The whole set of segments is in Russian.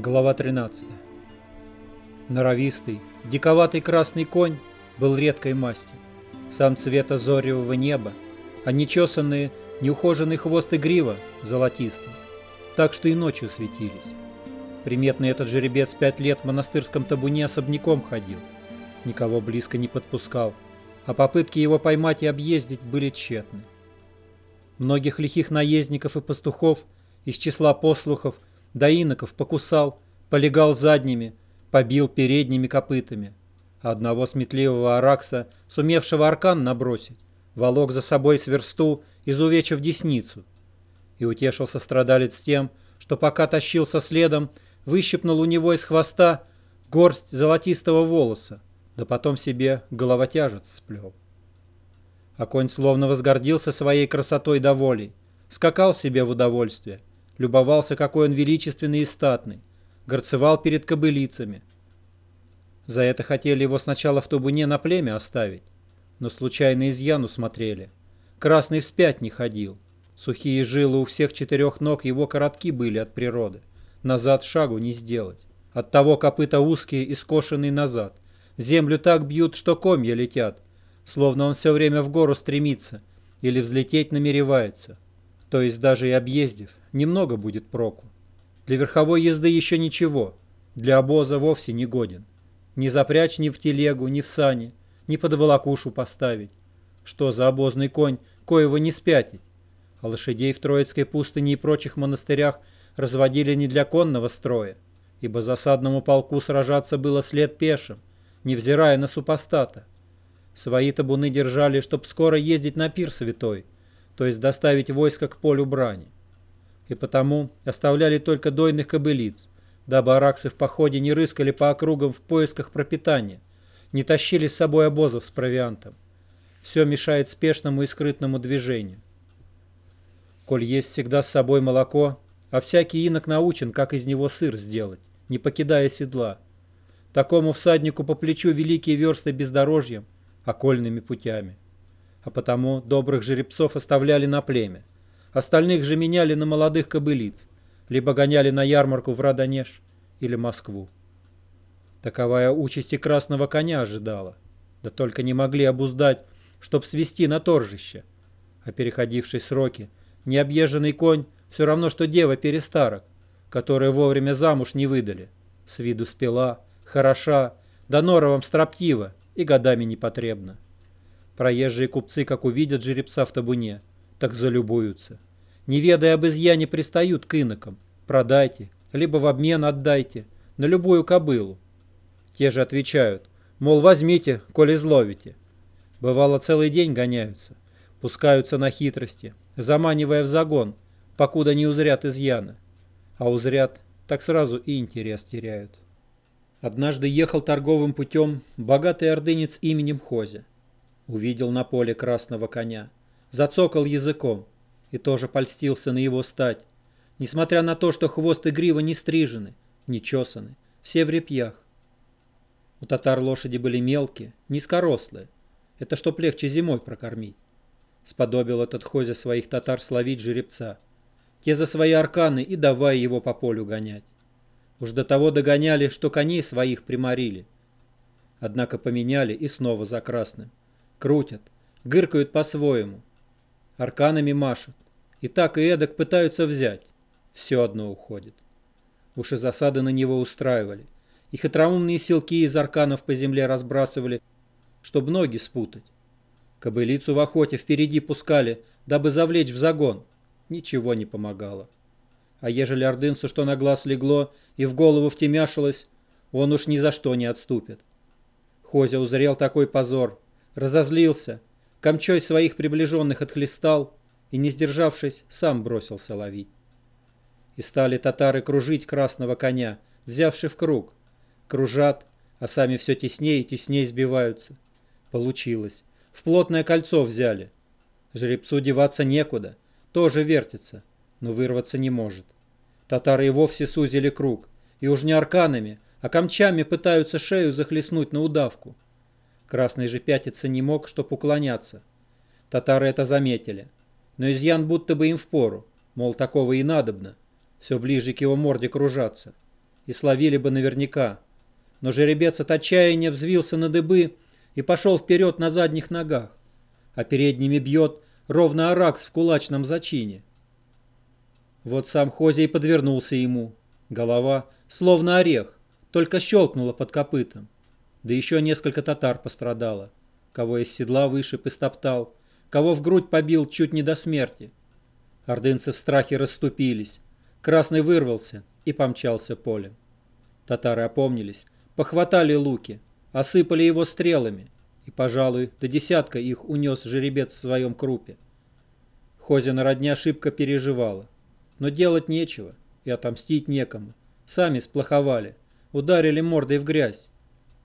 Глава 13. Норовистый, диковатый красный конь был редкой масти. Сам цвета зоревого неба, а нечесанные, неухоженный хвост и грива золотистый, так что и ночью светились. Приметный этот жеребец пять лет в монастырском табуне особняком ходил, никого близко не подпускал, а попытки его поймать и объездить были тщетны. Многих лихих наездников и пастухов из числа послухов до иноков покусал, полегал задними, побил передними копытами. Одного сметливого аракса, сумевшего аркан набросить, волок за собой сверсту, изувечив десницу. И утешился страдалец тем, что пока тащился следом, выщипнул у него из хвоста горсть золотистого волоса, да потом себе головотяжец сплел. А конь словно возгордился своей красотой да скакал себе в удовольствие, любовался, какой он величественный и статный, горцевал перед кобылицами. За это хотели его сначала в табуне на племя оставить, но случайно изъян усмотрели. Красный вспять не ходил. Сухие жилы у всех четырех ног его коротки были от природы. Назад шагу не сделать. Оттого копыта узкие и скошенные назад. Землю так бьют, что комья летят, словно он все время в гору стремится или взлететь намеревается. То есть даже и объездив, немного будет проку. Для верховой езды еще ничего, для обоза вовсе не годен. Не запрячь ни в телегу, ни в сани, ни под волокушу поставить. Что за обозный конь, коего не спятить? А лошадей в Троицкой пустыне и прочих монастырях разводили не для конного строя, ибо засадному полку сражаться было след пешим, невзирая на супостата. Свои табуны держали, чтоб скоро ездить на пир святой – то есть доставить войско к полю брани. И потому оставляли только дойных кобылиц, дабы араксы в походе не рыскали по округам в поисках пропитания, не тащили с собой обозов с провиантом. Все мешает спешному и скрытному движению. Коль есть всегда с собой молоко, а всякий инок научен, как из него сыр сделать, не покидая седла. Такому всаднику по плечу великие версты бездорожьем, окольными путями а потому добрых жеребцов оставляли на племя. Остальных же меняли на молодых кобылиц, либо гоняли на ярмарку в Радонеж или Москву. Таковая участь и красного коня ожидала, да только не могли обуздать, чтоб свести на торжище. А переходивший сроки, необъезженный конь все равно, что дева перестарок, которые вовремя замуж не выдали. С виду спела, хороша, да норовом строптива и годами непотребна. Проезжие купцы, как увидят жеребца в табуне, так залюбуются. Не ведая об изъяне, пристают к инокам. Продайте, либо в обмен отдайте, на любую кобылу. Те же отвечают, мол, возьмите, коли зловите. Бывало, целый день гоняются, пускаются на хитрости, заманивая в загон, покуда не узрят изъяна. А узрят, так сразу и интерес теряют. Однажды ехал торговым путем богатый ордынец именем Хозя. Увидел на поле красного коня. Зацокал языком и тоже польстился на его стать. Несмотря на то, что хвост и грива не стрижены, не чесаны, все в репьях. У татар лошади были мелкие, низкорослые. Это чтоб легче зимой прокормить. Сподобил этот Хозя своих татар словить жеребца. Те за свои арканы и давай его по полю гонять. Уж до того догоняли, что коней своих приморили. Однако поменяли и снова за красным крутят, гыркают по-своему, арканами машут, и так и эдак пытаются взять. Все одно уходит. Уж и засады на него устраивали, и хитроумные силки из арканов по земле разбрасывали, чтобы ноги спутать. Кобылицу в охоте впереди пускали, дабы завлечь в загон. Ничего не помогало. А ежели ордынцу что на глаз легло и в голову втемяшилось, он уж ни за что не отступит. Хозя узрел такой позор, разозлился, камчой своих приближенных отхлестал и, не сдержавшись, сам бросился ловить. И стали татары кружить красного коня, взявши в круг. Кружат, а сами все теснее и теснее сбиваются. Получилось. В плотное кольцо взяли. Жеребцу деваться некуда, тоже вертится, но вырваться не может. Татары и вовсе сузили круг, и уж не арканами, а камчами пытаются шею захлестнуть на удавку. Красный же пятиться не мог, чтоб уклоняться. Татары это заметили. Но изъян будто бы им впору, мол, такого и надобно. Все ближе к его морде кружаться. и словили бы наверняка. Но жеребец от отчаяния взвился на дыбы и пошел вперед на задних ногах, а передними бьет ровно Аракс в кулачном зачине. Вот сам Хозей подвернулся ему. Голова, словно орех, только щелкнула под копытом. Да еще несколько татар пострадало. Кого из седла вышиб и стоптал, кого в грудь побил чуть не до смерти. Ордынцы в страхе расступились. Красный вырвался и помчался полем. Татары опомнились, похватали луки, осыпали его стрелами, и, пожалуй, до десятка их унес жеребец в своем крупе. Хозина родня шибко переживала. Но делать нечего и отомстить некому. Сами сплоховали, ударили мордой в грязь.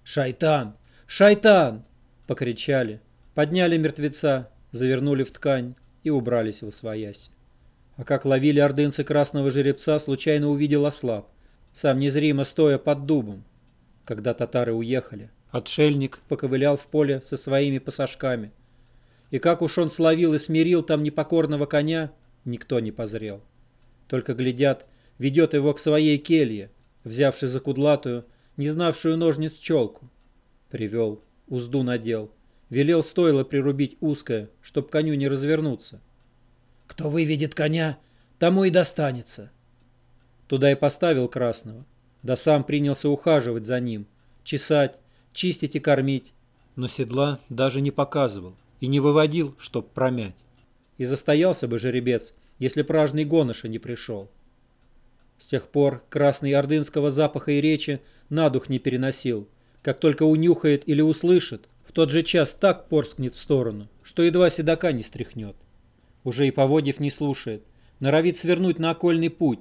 «Шайтан! Шайтан!» — покричали, подняли мертвеца, завернули в ткань и убрались в освоясь. А как ловили ордынцы красного жеребца, случайно увидел ослаб, сам незримо стоя под дубом. Когда татары уехали, отшельник поковылял в поле со своими пасашками. И как уж он словил и смирил там непокорного коня, никто не позрел. Только глядят, ведет его к своей келье, взявший за кудлатую, не знавшую ножниц челку. Привел, узду надел, велел стойло прирубить узкое, чтоб коню не развернуться. Кто выведет коня, тому и достанется. Туда и поставил красного, да сам принялся ухаживать за ним, чесать, чистить и кормить, но седла даже не показывал и не выводил, чтоб промять. И застоялся бы жеребец, если пражный гоноша не пришел. С тех пор красный ордынского запаха и речи на дух не переносил. Как только унюхает или услышит, в тот же час так порскнет в сторону, что едва седока не стряхнет. Уже и поводив не слушает, норовит свернуть на окольный путь,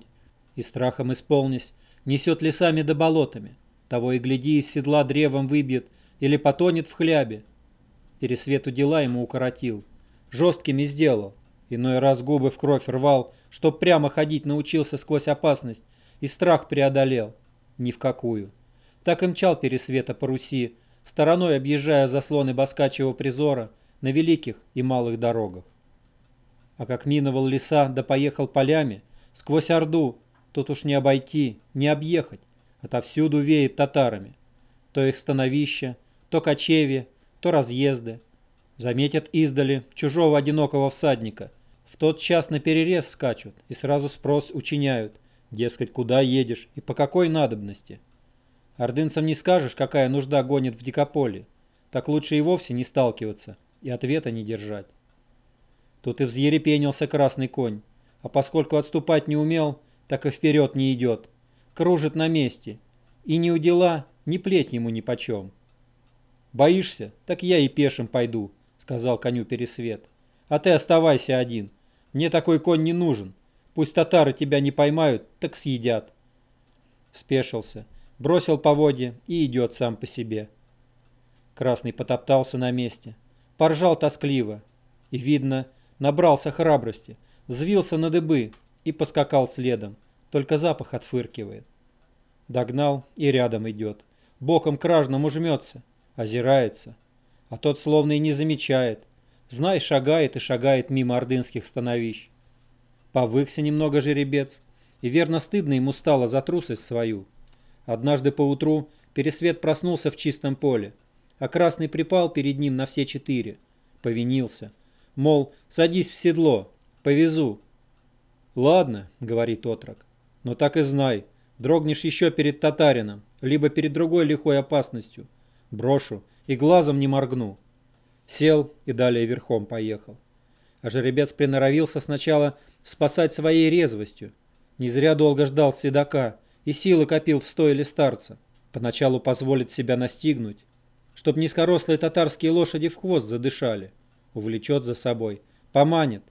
и страхом исполнись, несет лесами да болотами. Того и гляди, из седла древом выбьет или потонет в хлябе. Пересвету дела ему укоротил, жесткими сделал, Иной раз губы в кровь рвал, чтоб прямо ходить научился сквозь опасность, и страх преодолел. Ни в какую. Так и мчал Пересвета по Руси, стороной объезжая заслоны Баскачьего призора на великих и малых дорогах. А как миновал леса да поехал полями, сквозь Орду, тут уж не обойти, не объехать, отовсюду веет татарами. То их становища, то кочевья, то разъезды. Заметят издали чужого одинокого всадника – в тот час на перерез скачут и сразу спрос учиняют, дескать, куда едешь и по какой надобности. Ордынцам не скажешь, какая нужда гонит в дикополе, так лучше и вовсе не сталкиваться и ответа не держать. Тут и взъерепенился красный конь, а поскольку отступать не умел, так и вперед не идет, кружит на месте, и ни у дела, ни плеть ему нипочем. «Боишься? Так я и пешим пойду», — сказал коню Пересвет. «А ты оставайся один, мне такой конь не нужен. Пусть татары тебя не поймают, так съедят. Спешился, бросил поводья и идет сам по себе. Красный потоптался на месте, поржал тоскливо. И, видно, набрался храбрости, взвился на дыбы и поскакал следом, только запах отфыркивает. Догнал и рядом идет, боком к ражному жмется, озирается, а тот словно и не замечает, Знай, шагает и шагает мимо ордынских становищ. Повыкся немного жеребец, и верно стыдно ему стало за трусость свою. Однажды поутру Пересвет проснулся в чистом поле, а Красный припал перед ним на все четыре. Повинился. Мол, садись в седло, повезу. «Ладно», — говорит отрок, — «но так и знай, дрогнешь еще перед татарином, либо перед другой лихой опасностью. Брошу и глазом не моргну». Сел и далее верхом поехал. А жеребец приноровился сначала спасать своей резвостью. Не зря долго ждал седока и силы копил в стойле старца. Поначалу позволит себя настигнуть, чтоб низкорослые татарские лошади в хвост задышали. Увлечет за собой, поманит,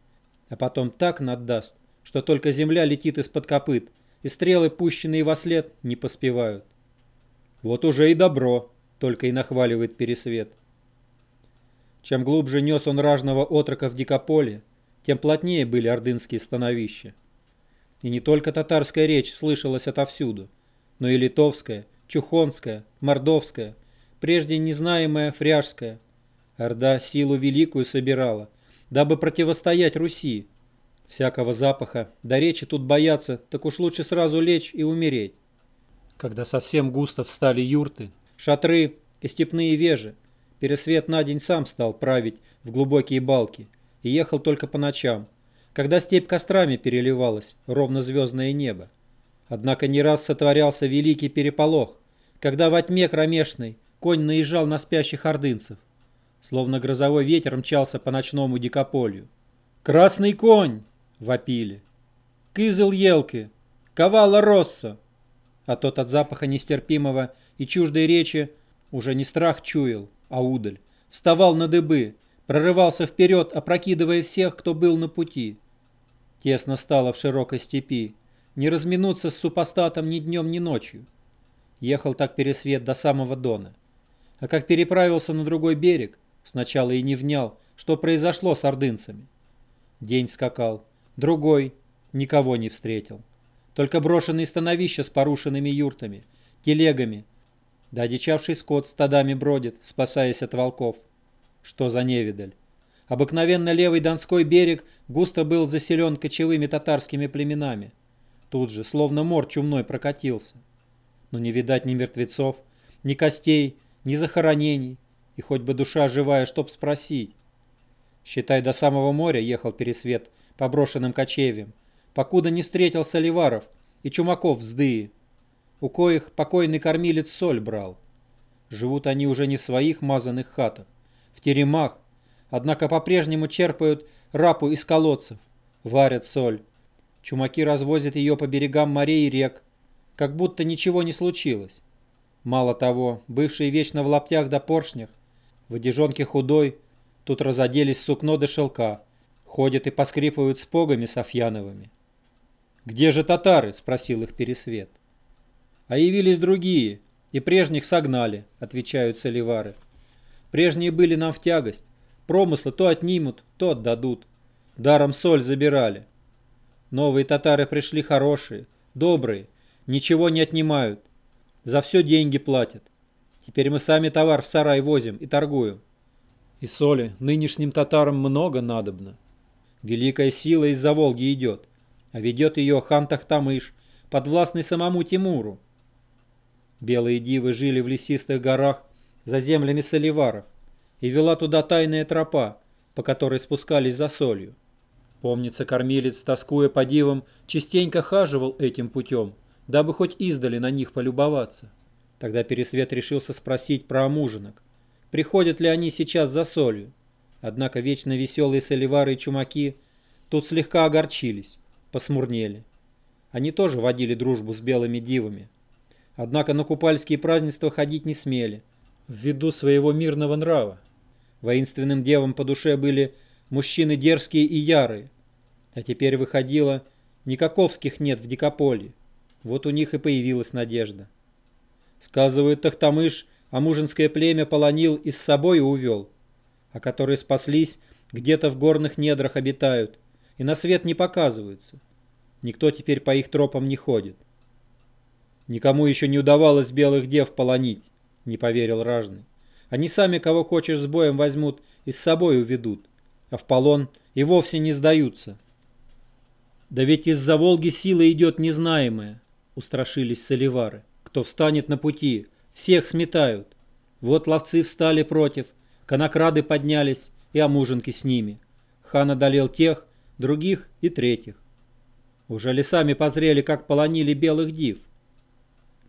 а потом так наддаст, что только земля летит из-под копыт, и стрелы, пущенные во след, не поспевают. Вот уже и добро, только и нахваливает Пересвет. Чем глубже нес он ражного отрока в дикополе, тем плотнее были ордынские становища. И не только татарская речь слышалась отовсюду, но и литовская, чухонская, мордовская, прежде незнаемая фряжская. Орда силу великую собирала, дабы противостоять Руси. Всякого запаха, да речи тут бояться, так уж лучше сразу лечь и умереть. Когда совсем густо встали юрты, шатры и степные вежи, Пересвет на день сам стал править в глубокие балки и ехал только по ночам, когда степь кострами переливалась, ровно звездное небо. Однако не раз сотворялся великий переполох, когда во тьме кромешной конь наезжал на спящих ордынцев, словно грозовой ветер мчался по ночному дикополью. «Красный конь!» — вопили. «Кызыл елки! Ковала росса!» А тот от запаха нестерпимого и чуждой речи уже не страх чуял, а удаль. Вставал на дыбы, прорывался вперед, опрокидывая всех, кто был на пути. Тесно стало в широкой степи. Не разминуться с супостатом ни днем, ни ночью. Ехал так пересвет до самого Дона. А как переправился на другой берег, сначала и не внял, что произошло с ордынцами. День скакал, другой, никого не встретил. Только брошенные становища с порушенными юртами, телегами, да одичавший скот стадами бродит, спасаясь от волков. Что за невидаль? Обыкновенно левый Донской берег густо был заселен кочевыми татарскими племенами. Тут же, словно мор чумной, прокатился. Но не видать ни мертвецов, ни костей, ни захоронений, и хоть бы душа живая, чтоб спросить. Считай, до самого моря ехал Пересвет по брошенным кочевьям, покуда не встретился Ливаров и Чумаков вздые у коих покойный кормилец соль брал. Живут они уже не в своих мазанных хатах, в теремах, однако по-прежнему черпают рапу из колодцев, варят соль. Чумаки развозят ее по берегам морей и рек, как будто ничего не случилось. Мало того, бывшие вечно в лаптях да поршнях, в одежонке худой, тут разоделись сукно до шелка, ходят и поскрипывают с погами Софьяновыми. «Где же татары?» — спросил их Пересвет. А явились другие, и прежних согнали, отвечают соливары. Прежние были нам в тягость. Промыслы то отнимут, то отдадут. Даром соль забирали. Новые татары пришли хорошие, добрые, ничего не отнимают. За все деньги платят. Теперь мы сами товар в сарай возим и торгуем. И соли нынешним татарам много надобно. Великая сила из-за Волги идет, а ведет ее хан Тахтамыш, подвластный самому Тимуру. Белые дивы жили в лесистых горах за землями соливаров, и вела туда тайная тропа, по которой спускались за солью. Помнится, кормилец, тоскуя по дивам, частенько хаживал этим путем, дабы хоть издали на них полюбоваться. Тогда Пересвет решился спросить про омуженок. Приходят ли они сейчас за солью? Однако вечно веселые соливары и чумаки тут слегка огорчились, посмурнели. Они тоже водили дружбу с белыми дивами, Однако на купальские празднества ходить не смели, ввиду своего мирного нрава. Воинственным девам по душе были мужчины дерзкие и ярые. А теперь выходило, никаковских нет в Дикополье. Вот у них и появилась надежда. Сказывают, Тахтамыш, а мужинское племя полонил и с собой увел, а которые спаслись, где-то в горных недрах обитают и на свет не показываются. Никто теперь по их тропам не ходит. Никому еще не удавалось белых дев полонить, не поверил ражный. Они сами кого хочешь с боем возьмут и с собой уведут, а в полон и вовсе не сдаются. Да ведь из-за Волги сила идет незнаемая, устрашились соливары. Кто встанет на пути, всех сметают. Вот ловцы встали против, конокрады поднялись и омуженки с ними. Хан одолел тех, других и третьих. Уже лесами позрели, как полонили белых див.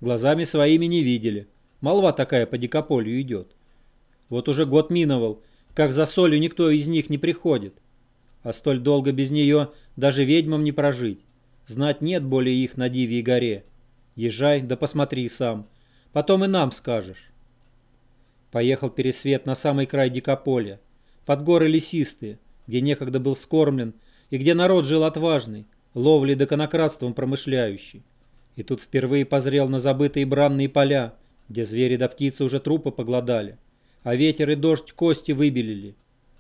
Глазами своими не видели. Молва такая по дикополю идет. Вот уже год миновал, как за солью никто из них не приходит. А столь долго без нее даже ведьмам не прожить. Знать нет более их на Дивьей горе. Езжай, да посмотри сам. Потом и нам скажешь. Поехал Пересвет на самый край дикополя, под горы лесистые, где некогда был скормлен и где народ жил отважный, ловлей да конократством промышляющий. И тут впервые позрел на забытые бранные поля, где звери да птицы уже трупы поглодали, а ветер и дождь кости выбелили.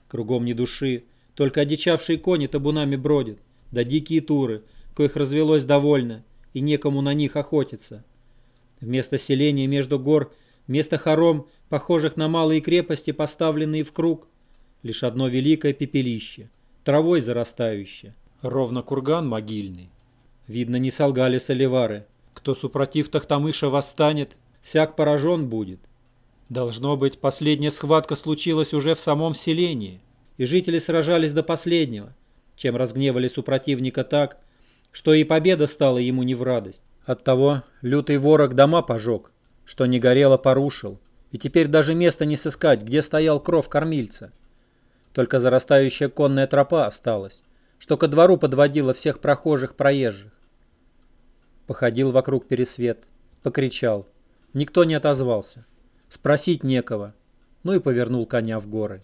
Кругом ни души, только одичавшие кони табунами бродят, да дикие туры, коих развелось довольно, и некому на них охотиться. Вместо селения между гор, вместо хором, похожих на малые крепости, поставленные в круг, лишь одно великое пепелище, травой зарастающее, ровно курган могильный. Видно, не солгали соливары. Кто супротив Тахтамыша восстанет, всяк поражен будет. Должно быть, последняя схватка случилась уже в самом селении, и жители сражались до последнего, чем разгневались у противника так, что и победа стала ему не в радость. Оттого лютый ворог дома пожег, что не горело порушил, и теперь даже места не сыскать, где стоял кров кормильца. Только зарастающая конная тропа осталась, что ко двору подводила всех прохожих проезжих. Походил вокруг пересвет, покричал. Никто не отозвался. Спросить некого. Ну и повернул коня в горы.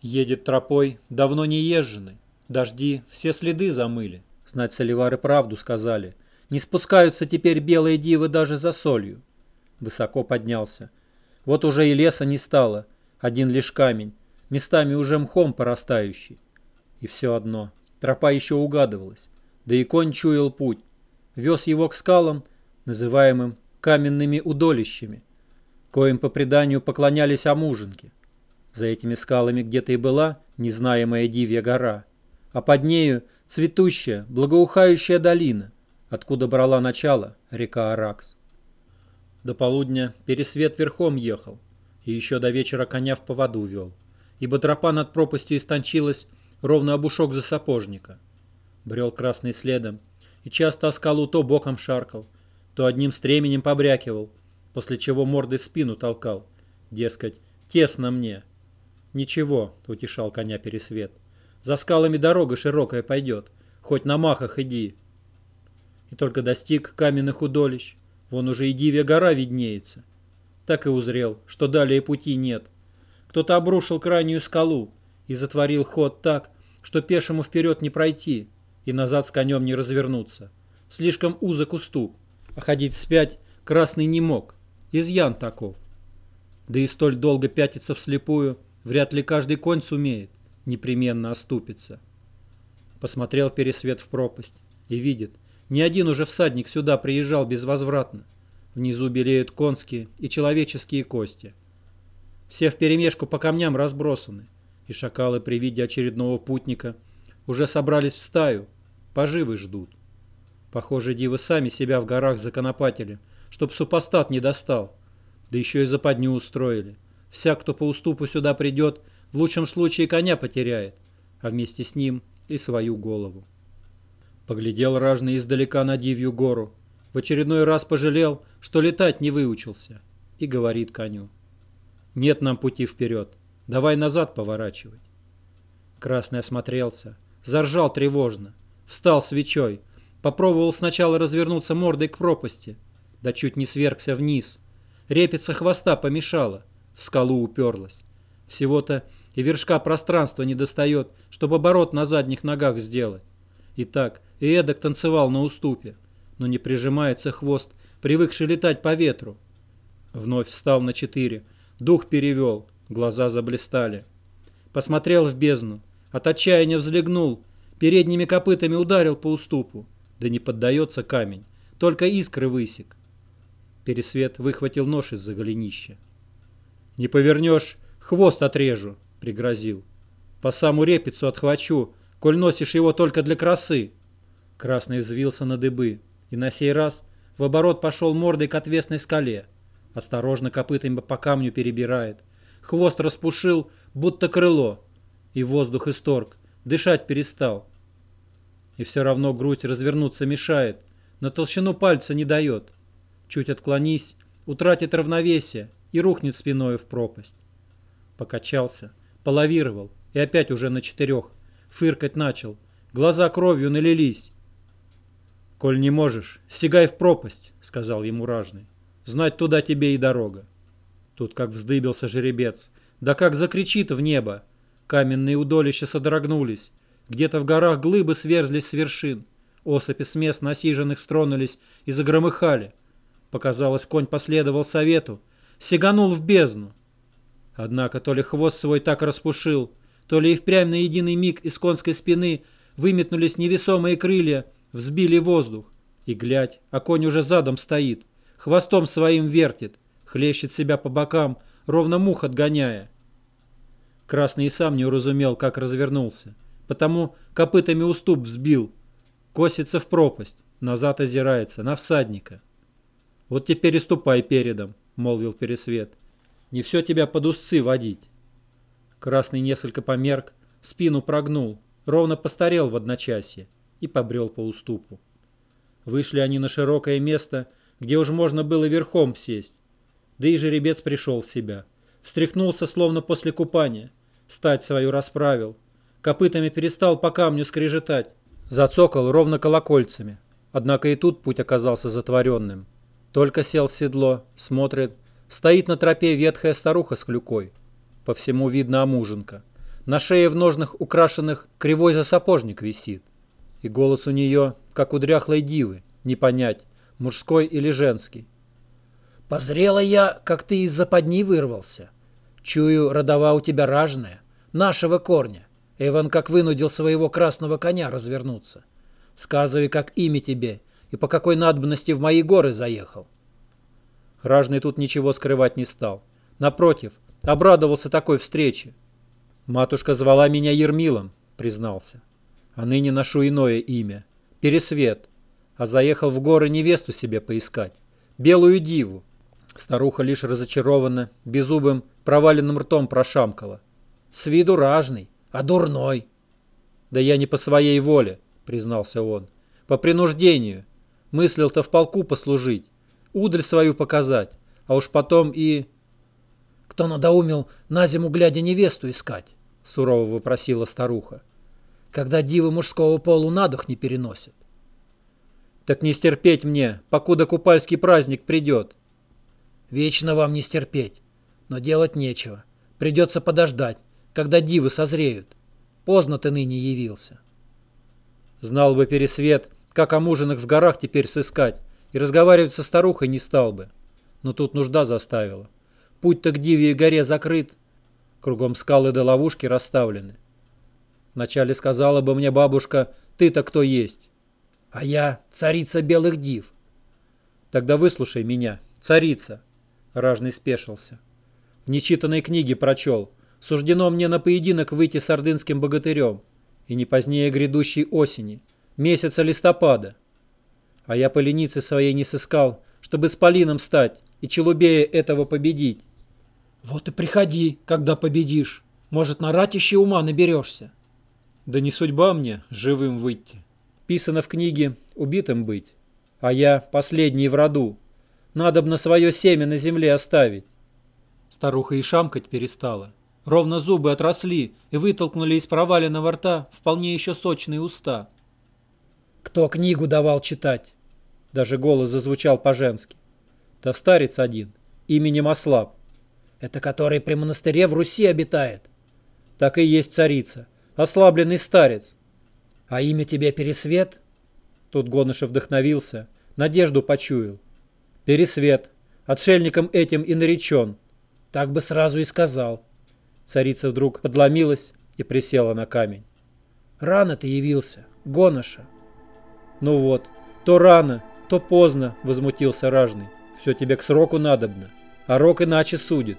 Едет тропой, давно не езжены. Дожди все следы замыли. Знать соливары правду сказали. Не спускаются теперь белые дивы даже за солью. Высоко поднялся. Вот уже и леса не стало. Один лишь камень. Местами уже мхом порастающий. И все одно. Тропа еще угадывалась. Да и конь чуял путь. Вез его к скалам, называемым каменными удолищами, коим по преданию поклонялись амуженки. За этими скалами где-то и была незнаемая Дивья гора, а под нею цветущая, благоухающая долина, откуда брала начало река Аракс. До полудня Пересвет верхом ехал, и еще до вечера коня в поводу вел, ибо тропа над пропастью истончилась ровно обушок за сапожника. Брел красный следом, и часто о скалу то боком шаркал, то одним стременем побрякивал, после чего мордой в спину толкал. Дескать, тесно мне. Ничего, утешал коня Пересвет. За скалами дорога широкая пойдет, хоть на махах иди. И только достиг каменных удолищ, вон уже и Дивья гора виднеется. Так и узрел, что далее пути нет. Кто-то обрушил крайнюю скалу и затворил ход так, что пешему вперед не пройти, и назад с конем не развернуться. Слишком узок уступ, а ходить вспять красный не мог. Изъян таков. Да и столь долго пятиться вслепую вряд ли каждый конь сумеет, непременно оступиться. Посмотрел пересвет в пропасть и видит, ни один уже всадник сюда приезжал безвозвратно. Внизу белеют конские и человеческие кости. Все вперемешку по камням разбросаны, и шакалы при виде очередного путника уже собрались в стаю, Поживы ждут. Похоже, дивы сами себя в горах законопатили, чтоб супостат не достал. Да еще и западню устроили. Вся, кто по уступу сюда придет, в лучшем случае коня потеряет, а вместе с ним и свою голову. Поглядел ражный издалека на Дивью гору. В очередной раз пожалел, что летать не выучился. И говорит коню. Нет нам пути вперед. Давай назад поворачивать. Красный осмотрелся. Заржал тревожно. Встал свечой. Попробовал сначала развернуться мордой к пропасти. Да чуть не свергся вниз. Репица хвоста помешала. В скалу уперлась. Всего-то и вершка пространства не достает, чтобы оборот на задних ногах сделать. И так, и эдак танцевал на уступе. Но не прижимается хвост, привыкший летать по ветру. Вновь встал на четыре. Дух перевел. Глаза заблистали. Посмотрел в бездну. От отчаяния взлегнул Передними копытами ударил по уступу. Да не поддается камень. Только искры высек. Пересвет выхватил нож из-за голенища. «Не повернешь, хвост отрежу», — пригрозил. «По саму репицу отхвачу, коль носишь его только для красы». Красный взвился на дыбы, и на сей раз в оборот пошел мордой к отвесной скале. Осторожно копытами по камню перебирает. Хвост распушил, будто крыло, и воздух исторг, Дышать перестал. И все равно грудь развернуться мешает, на толщину пальца не дает. Чуть отклонись, утратит равновесие и рухнет спиной в пропасть. Покачался, полавировал и опять уже на четырех. Фыркать начал, глаза кровью налились. «Коль не можешь, стегай в пропасть», — сказал ему ражный. «Знать туда тебе и дорога». Тут как вздыбился жеребец, да как закричит в небо, Каменные удолища содрогнулись. Где-то в горах глыбы сверзлись с вершин. Осыпи с мест насиженных стронулись и загромыхали. Показалось, конь последовал совету. Сиганул в бездну. Однако то ли хвост свой так распушил, то ли и впрямь на единый миг из конской спины выметнулись невесомые крылья, взбили воздух. И глядь, а конь уже задом стоит, хвостом своим вертит, хлещет себя по бокам, ровно мух отгоняя. Красный и сам не уразумел, как развернулся. Потому копытами уступ взбил. Косится в пропасть. Назад озирается. На всадника. Вот теперь и ступай передом, молвил Пересвет. Не все тебя под узцы водить. Красный несколько померк, спину прогнул, ровно постарел в одночасье и побрел по уступу. Вышли они на широкое место, где уж можно было верхом сесть. Да и жеребец пришел в себя. Встряхнулся, словно после купания. Стать свою расправил. Копытами перестал по камню скрежетать. Зацокал ровно колокольцами. Однако и тут путь оказался затворенным. Только сел в седло, смотрит. Стоит на тропе ветхая старуха с клюкой. По всему видно омуженка. На шее в ножнах украшенных кривой засапожник висит. И голос у нее, как у дряхлой дивы, не понять, мужской или женский. «Позрела я, как ты из западни вырвался. Чую, родова у тебя ражная, нашего корня. Эван как вынудил своего красного коня развернуться. Сказывай, как имя тебе и по какой надобности в мои горы заехал». Ражный тут ничего скрывать не стал. Напротив, обрадовался такой встрече. «Матушка звала меня Ермилом», — признался а ныне ношу иное имя – Пересвет, а заехал в горы невесту себе поискать, белую диву. Старуха лишь разочарованно, беззубым, проваленным ртом прошамкала. С виду ражный, а дурной. Да я не по своей воле, признался он, по принуждению. Мыслил-то в полку послужить, удаль свою показать, а уж потом и... Кто надоумил на зиму глядя невесту искать? Сурово вопросила старуха когда дивы мужского полу на дух не переносят. Так не стерпеть мне, покуда купальский праздник придет. Вечно вам не стерпеть, но делать нечего. Придется подождать, когда дивы созреют. Поздно ты ныне явился. Знал бы Пересвет, как о мужинах в горах теперь сыскать, и разговаривать со старухой не стал бы. Но тут нужда заставила. Путь-то к Диве и горе закрыт. Кругом скалы до ловушки расставлены. Вначале сказала бы мне бабушка, ты-то кто есть? А я царица белых див. Тогда выслушай меня, царица. Ражный спешился. В нечитанной книге прочел. Суждено мне на поединок выйти с ордынским богатырем. И не позднее грядущей осени, месяца листопада. А я поленицы своей не сыскал, чтобы с Полином стать и челубея этого победить. Вот и приходи, когда победишь. Может, на ратище ума наберешься. Да не судьба мне живым выйти. Писано в книге «убитым быть», а я последний в роду. Надо б на свое семя на земле оставить. Старуха и шамкать перестала. Ровно зубы отросли и вытолкнули из проваленного рта вполне еще сочные уста. «Кто книгу давал читать?» Даже голос зазвучал по-женски. «Да старец один, именем Ослаб». «Это который при монастыре в Руси обитает?» «Так и есть царица ослабленный старец. А имя тебе Пересвет? Тут Гонышев вдохновился, надежду почуял. Пересвет, отшельником этим и наречен. Так бы сразу и сказал. Царица вдруг подломилась и присела на камень. Рано ты явился, Гоноша. Ну вот, то рано, то поздно, возмутился ражный. Все тебе к сроку надобно, а рок иначе судит.